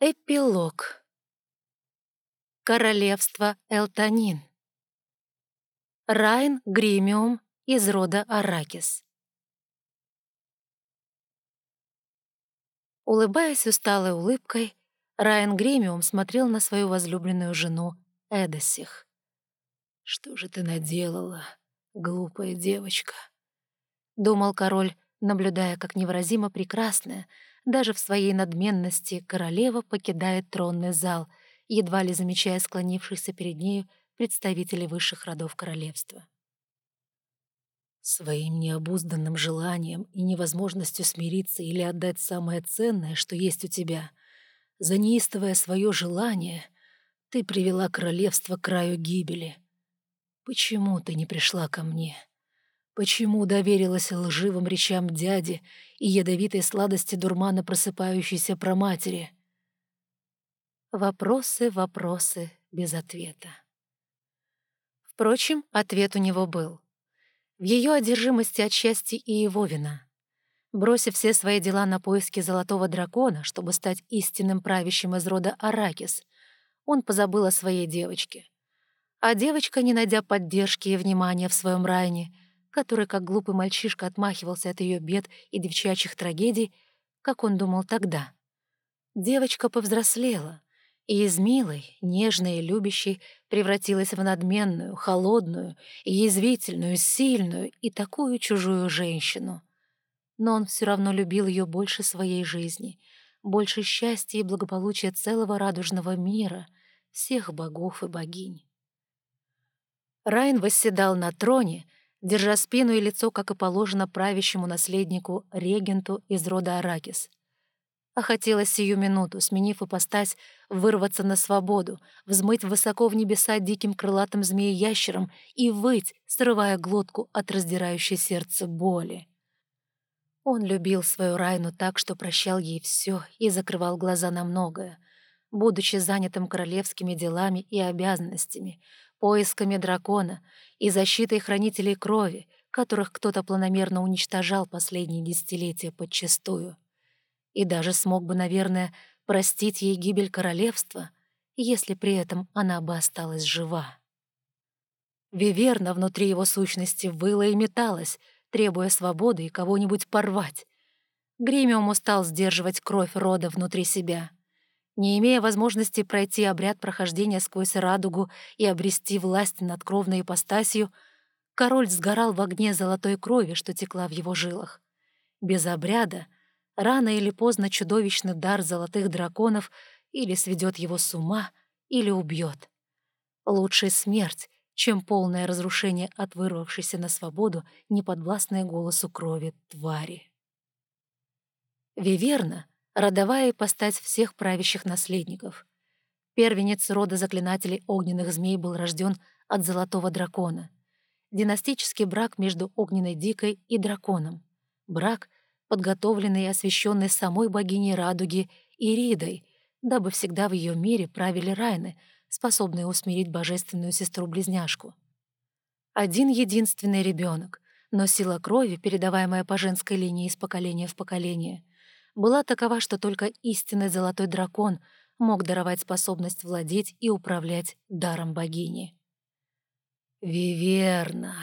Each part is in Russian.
Эпилог. Королевство Элтанин. Райн Гримиум из рода Аракис. Улыбаясь усталой улыбкой, Райан Гримиум смотрел на свою возлюбленную жену Эдосих. «Что же ты наделала, глупая девочка?» — думал король, наблюдая, как невыразимо прекрасная, даже в своей надменности королева покидает тронный зал, едва ли замечая склонившихся перед нею представителей высших родов королевства. Своим необузданным желанием и невозможностью смириться или отдать самое ценное, что есть у тебя, за неистовое свое желание, ты привела королевство к краю гибели. Почему ты не пришла ко мне?» Почему доверилась лживым речам дяди и ядовитой сладости дурмана просыпающейся проматери? Вопросы, вопросы без ответа. Впрочем, ответ у него был. В ее одержимости от счастья и его вина. Бросив все свои дела на поиски золотого дракона, чтобы стать истинным правящим из рода Аракис, он позабыл о своей девочке. А девочка, не найдя поддержки и внимания в своем райне, который, как глупый мальчишка, отмахивался от ее бед и девчачьих трагедий, как он думал тогда. Девочка повзрослела, и из милой, нежной и любящей превратилась в надменную, холодную, язвительную, сильную и такую чужую женщину. Но он все равно любил ее больше своей жизни, больше счастья и благополучия целого радужного мира, всех богов и богинь. Райн восседал на троне, держа спину и лицо, как и положено правящему наследнику, регенту из рода Аракис. А хотелось сию минуту, сменив ипостась, вырваться на свободу, взмыть высоко в небеса диким крылатым змеей-ящером и выть, срывая глотку от раздирающей сердце боли. Он любил свою Райну так, что прощал ей все и закрывал глаза на многое, будучи занятым королевскими делами и обязанностями, поисками дракона и защитой хранителей крови, которых кто-то планомерно уничтожал последние десятилетия подчистую. И даже смог бы, наверное, простить ей гибель королевства, если при этом она бы осталась жива. Виверна внутри его сущности выла и металась, требуя свободы и кого-нибудь порвать. Гримиум устал сдерживать кровь рода внутри себя — не имея возможности пройти обряд прохождения сквозь радугу и обрести власть над кровной ипостасью, король сгорал в огне золотой крови, что текла в его жилах. Без обряда рано или поздно чудовищный дар золотых драконов или сведет его с ума, или убьет. Лучше смерть, чем полное разрушение от вырвавшейся на свободу неподвластной голосу крови твари. Виверна — родовая ипостась всех правящих наследников. Первенец рода заклинателей огненных змей был рожден от золотого дракона. Династический брак между огненной дикой и драконом. Брак, подготовленный и освященный самой богиней радуги Иридой, дабы всегда в ее мире правили райны, способные усмирить божественную сестру-близняшку. Один единственный ребенок, но сила крови, передаваемая по женской линии из поколения в поколение, была такова, что только истинный золотой дракон мог даровать способность владеть и управлять даром богини. Виверна.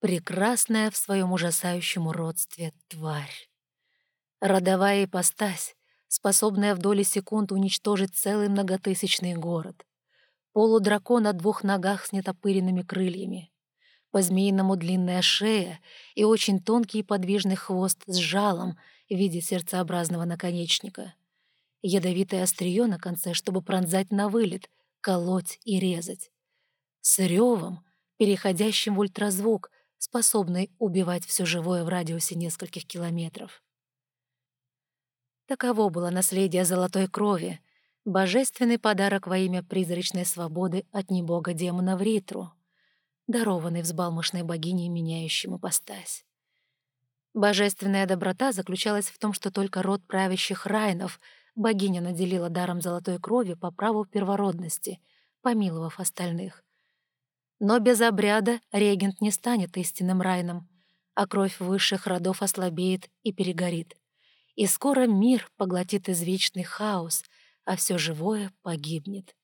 Прекрасная в своем ужасающем уродстве тварь. Родовая ипостась, способная в доли секунд уничтожить целый многотысячный город. Полудракон на двух ногах с нетопыренными крыльями. По-змеиному длинная шея и очень тонкий и подвижный хвост с жалом — в виде сердцеобразного наконечника. Ядовитое острие на конце, чтобы пронзать на вылет, колоть и резать. С ревом, переходящим в ультразвук, способный убивать все живое в радиусе нескольких километров. Таково было наследие золотой крови, божественный подарок во имя призрачной свободы от небога демона в Ритру, дарованный взбалмошной богиней, меняющему постась. Божественная доброта заключалась в том, что только род правящих райнов богиня наделила даром золотой крови по праву первородности, помиловав остальных. Но без обряда регент не станет истинным райном, а кровь высших родов ослабеет и перегорит. и скоро мир поглотит извечный хаос, а все живое погибнет.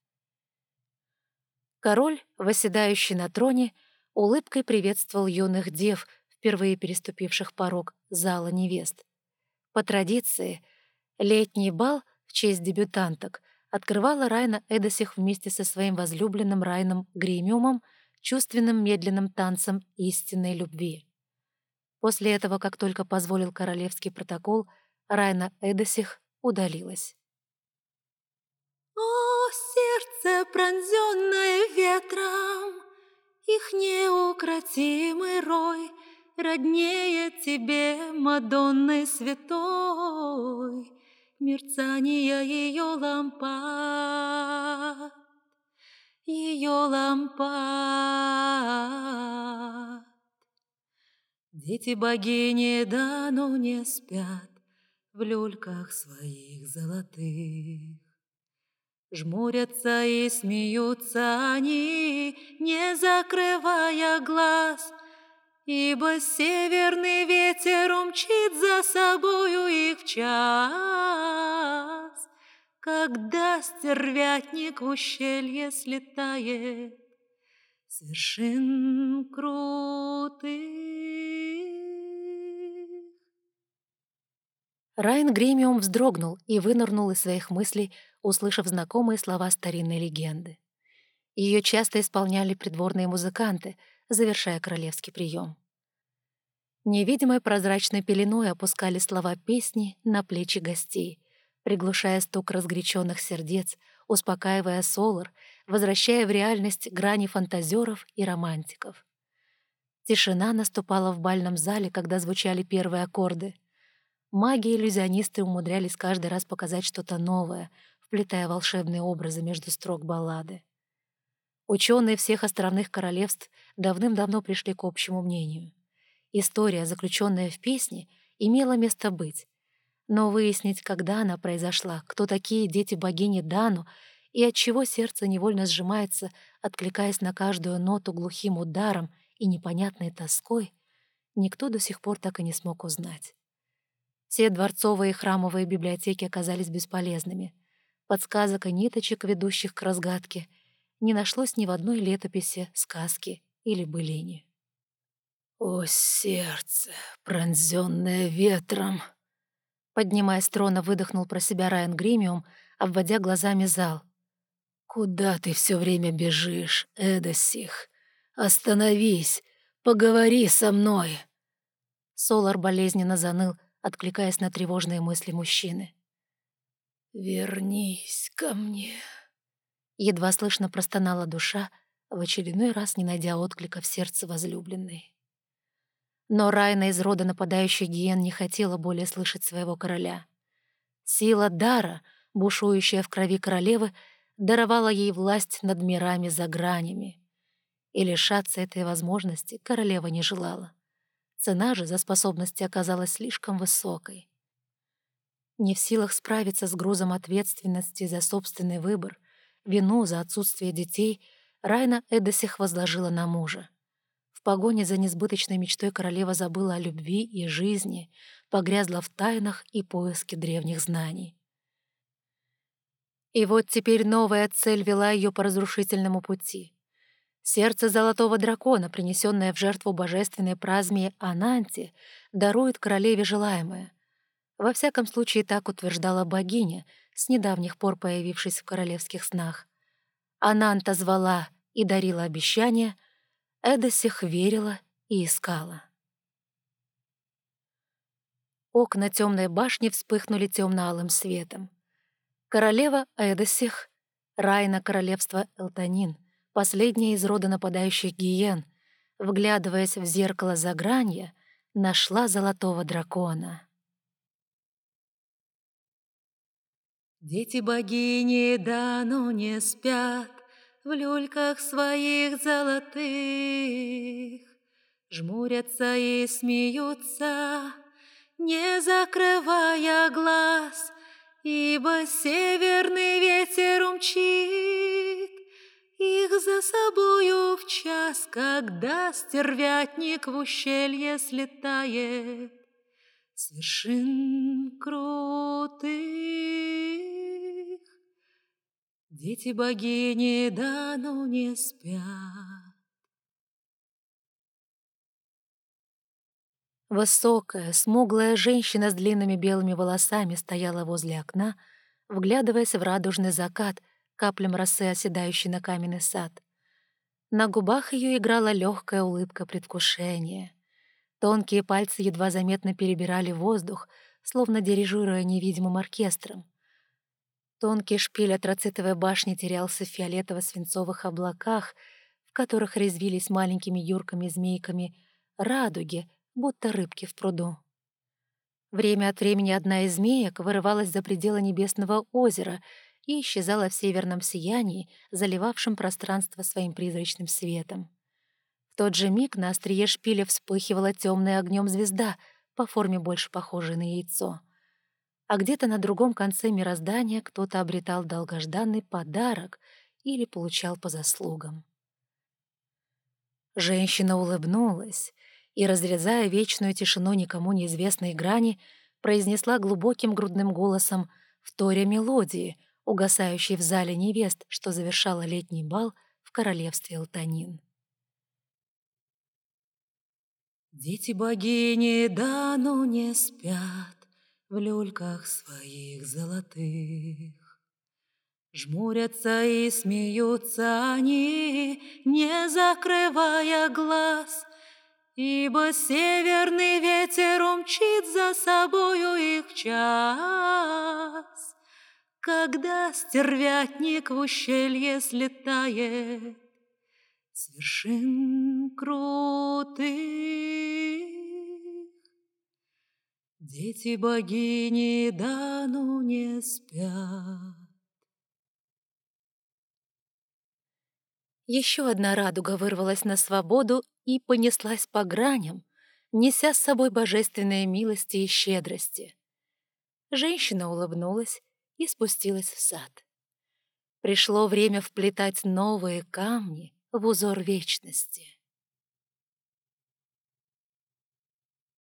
Король, восседающий на троне, улыбкой приветствовал юных дев, впервые переступивших порог зала невест. По традиции, летний бал в честь дебютанток открывала Райна Эдосих вместе со своим возлюбленным Райном Гримиумом чувственным медленным танцем истинной любви. После этого, как только позволил королевский протокол, Райна Эдосих удалилась. «О, сердце, пронзенное ветром, их неукротимый рой, Роднее тебе, Мадонны святой, Мерцание ее лампад, ее лампад. Дети богини давно не спят В люльках своих золотых. Жмурятся и смеются они, Не закрывая глаз, Ибо северный ветер умчит за собою их час, Когда стервятник в ущелье слетает С вершин крутых. Райан Гремиум вздрогнул и вынырнул из своих мыслей, услышав знакомые слова старинной легенды. Ее часто исполняли придворные музыканты, завершая королевский прием. Невидимой прозрачной пеленой опускали слова песни на плечи гостей, приглушая стук разгоряченных сердец, успокаивая Солар, возвращая в реальность грани фантазеров и романтиков. Тишина наступала в бальном зале, когда звучали первые аккорды — Маги-иллюзионисты умудрялись каждый раз показать что-то новое, вплетая волшебные образы между строк баллады. Ученые всех островных королевств давным-давно пришли к общему мнению. История, заключенная в песне, имела место быть. Но выяснить, когда она произошла, кто такие дети богини Дану и от чего сердце невольно сжимается, откликаясь на каждую ноту глухим ударом и непонятной тоской, никто до сих пор так и не смог узнать. Все дворцовые и храмовые библиотеки оказались бесполезными. Подсказок и ниточек, ведущих к разгадке, не нашлось ни в одной летописи, сказки или былине. «О, сердце, пронзенное ветром!» Поднимая с трона, выдохнул про себя Райан Гримиум, обводя глазами зал. «Куда ты все время бежишь, Эдосих? Остановись, поговори со мной!» Солар болезненно заныл, откликаясь на тревожные мысли мужчины. «Вернись ко мне», — едва слышно простонала душа, в очередной раз не найдя отклика в сердце возлюбленной. Но Райна из рода нападающих гиен не хотела более слышать своего короля. Сила дара, бушующая в крови королевы, даровала ей власть над мирами за гранями. И лишаться этой возможности королева не желала. Цена же за способности оказалась слишком высокой. Не в силах справиться с грузом ответственности за собственный выбор, вину за отсутствие детей, Райна Эдосих возложила на мужа. Погоне за несбыточной мечтой королева забыла о любви и жизни, погрязла в тайнах и поиске древних знаний. И вот теперь новая цель вела ее по разрушительному пути — Сердце золотого дракона, принесенное в жертву божественной празме Ананти, дарует королеве желаемое. Во всяком случае, так утверждала богиня, с недавних пор появившись в королевских снах. Ананта звала и дарила обещания, Эдосих верила и искала. Окна темной башни вспыхнули темно-алым светом. Королева Эдосих, Райна королевства Элтанин — последняя из рода нападающих гиен, вглядываясь в зеркало загранья, нашла золотого дракона. Дети богини давно не спят В люльках своих золотых, Жмурятся и смеются, Не закрывая глаз, Ибо северный ветер умчит их за собою в час, когда стервятник в ущелье слетает, с вершин крутых. Дети богини давно не спят. Высокая, смуглая женщина с длинными белыми волосами стояла возле окна, вглядываясь в радужный закат, каплям росы, оседающей на каменный сад. На губах ее играла легкая улыбка предвкушения. Тонкие пальцы едва заметно перебирали воздух, словно дирижируя невидимым оркестром. Тонкий шпиль от рацитовой башни терялся в фиолетово-свинцовых облаках, в которых резвились маленькими юрками-змейками радуги, будто рыбки в пруду. Время от времени одна из змеек вырывалась за пределы небесного озера и исчезала в северном сиянии, заливавшем пространство своим призрачным светом. В тот же миг на острие шпиля вспыхивала темная огнем звезда, по форме больше похожая на яйцо. А где-то на другом конце мироздания кто-то обретал долгожданный подарок или получал по заслугам. Женщина улыбнулась и, разрезая вечную тишину никому неизвестной грани, произнесла глубоким грудным голосом вторя мелодии, угасающей в зале невест, что завершала летний бал в королевстве Алтанин. Дети богини давно не спят в люльках своих золотых. Жмурятся и смеются они, не закрывая глаз, Ибо северный ветер умчит за собою их час, Когда стервятник в ущелье слетает С вершин крутых. Дети богини давно не спят. Еще одна радуга вырвалась на свободу и понеслась по граням, неся с собой божественные милости и щедрости. Женщина улыбнулась и спустилась в сад. Пришло время вплетать новые камни в узор вечности.